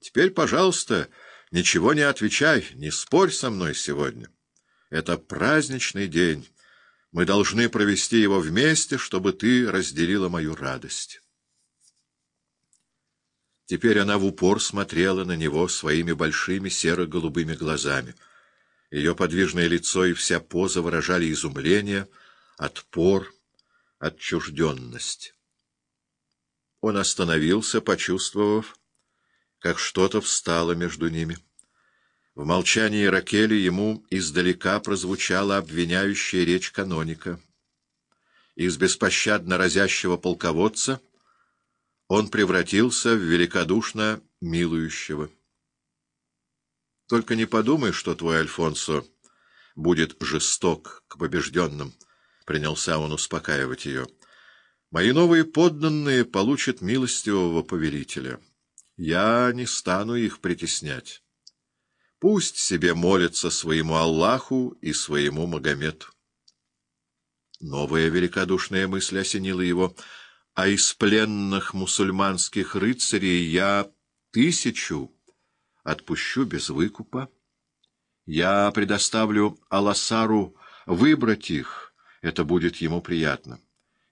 Теперь, пожалуйста, ничего не отвечай, не спорь со мной сегодня. Это праздничный день. Мы должны провести его вместе, чтобы ты разделила мою радость». Теперь она в упор смотрела на него своими большими серо-голубыми глазами. Ее подвижное лицо и вся поза выражали изумление, отпор, отчужденность. Он остановился, почувствовав, как что-то встало между ними. В молчании Ракели ему издалека прозвучала обвиняющая речь каноника. Из беспощадно разящего полководца он превратился в великодушно милующего. Только не подумай, что твой Альфонсо будет жесток к побежденным, — принялся он успокаивать ее. Мои новые подданные получат милостивого повелителя. Я не стану их притеснять. Пусть себе молятся своему Аллаху и своему Магомету. Новая великодушная мысль осенила его, а из пленных мусульманских рыцарей я тысячу отпущу без выкупа. Я предоставлю Аласару выбрать их, это будет ему приятно.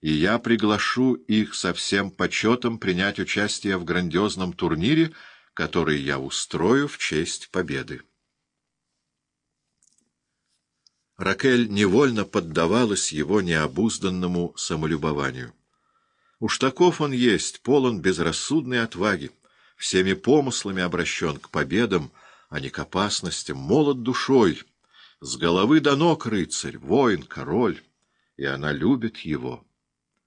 И я приглашу их со всем почетом принять участие в грандиозном турнире, который я устрою в честь победы. Ракель невольно поддавалась его необузданному самолюбованию. Уж таков он есть, полон безрассудной отваги всеми помыслами обращен к победам, а не к опасностям, молод душой, с головы до ног рыцарь, воин, король, и она любит его.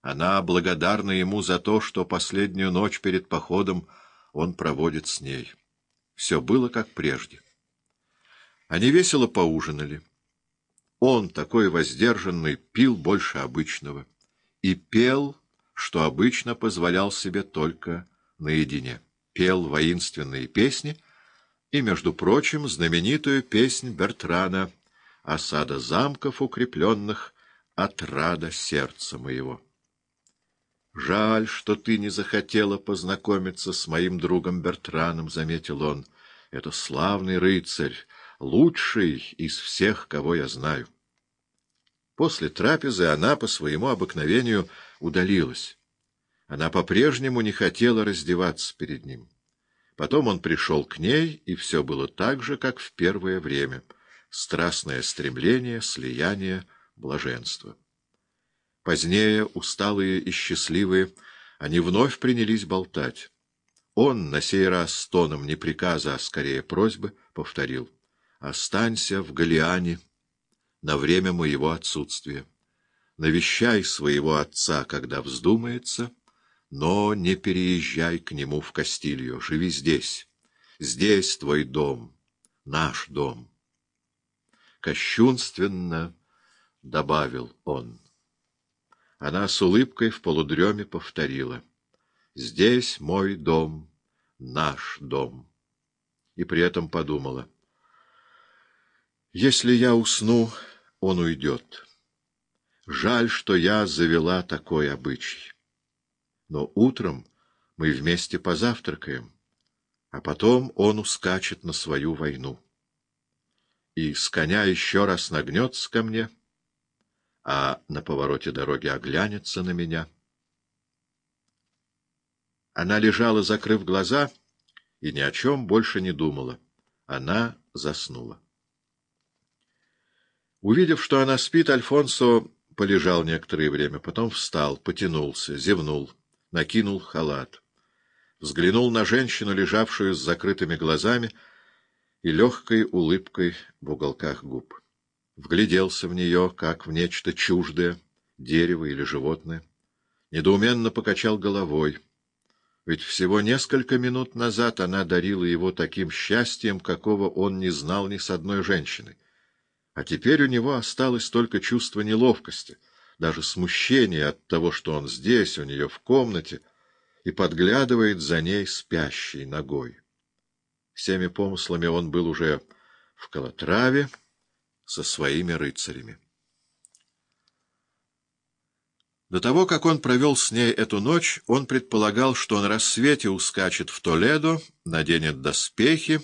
Она благодарна ему за то, что последнюю ночь перед походом он проводит с ней. Все было как прежде. Они весело поужинали. Он, такой воздержанный, пил больше обычного и пел, что обычно позволял себе только наедине пел воинственные песни и, между прочим, знаменитую песнь Бертрана «Осада замков укрепленных, отрада сердца моего». «Жаль, что ты не захотела познакомиться с моим другом Бертраном», — заметил он. «Это славный рыцарь, лучший из всех, кого я знаю». После трапезы она по своему обыкновению удалилась. Она по-прежнему не хотела раздеваться перед ним. Потом он пришел к ней, и все было так же, как в первое время. Страстное стремление, слияние, блаженство. Позднее, усталые и счастливые, они вновь принялись болтать. Он, на сей раз с тоном не приказа, а скорее просьбы, повторил. «Останься в Галиане на время моего отсутствия. Навещай своего отца, когда вздумается» Но не переезжай к нему в Кастилью, живи здесь. Здесь твой дом, наш дом. Кощунственно добавил он. Она с улыбкой в полудреме повторила. Здесь мой дом, наш дом. И при этом подумала. Если я усну, он уйдет. Жаль, что я завела такой обычай но утром мы вместе позавтракаем, а потом он ускачет на свою войну. И с коня еще раз нагнется ко мне, а на повороте дороги оглянется на меня. Она лежала, закрыв глаза, и ни о чем больше не думала. Она заснула. Увидев, что она спит, Альфонсо полежал некоторое время, потом встал, потянулся, зевнул накинул халат. Взглянул на женщину, лежавшую с закрытыми глазами и легкой улыбкой в уголках губ. Вгляделся в нее, как в нечто чуждое, дерево или животное. Недоуменно покачал головой. Ведь всего несколько минут назад она дарила его таким счастьем, какого он не знал ни с одной женщиной. А теперь у него осталось только чувство неловкости — даже смущение от того, что он здесь, у нее в комнате, и подглядывает за ней спящей ногой. Всеми помыслами он был уже в Калатраве со своими рыцарями. До того, как он провел с ней эту ночь, он предполагал, что на рассвете ускачет в Толедо, наденет доспехи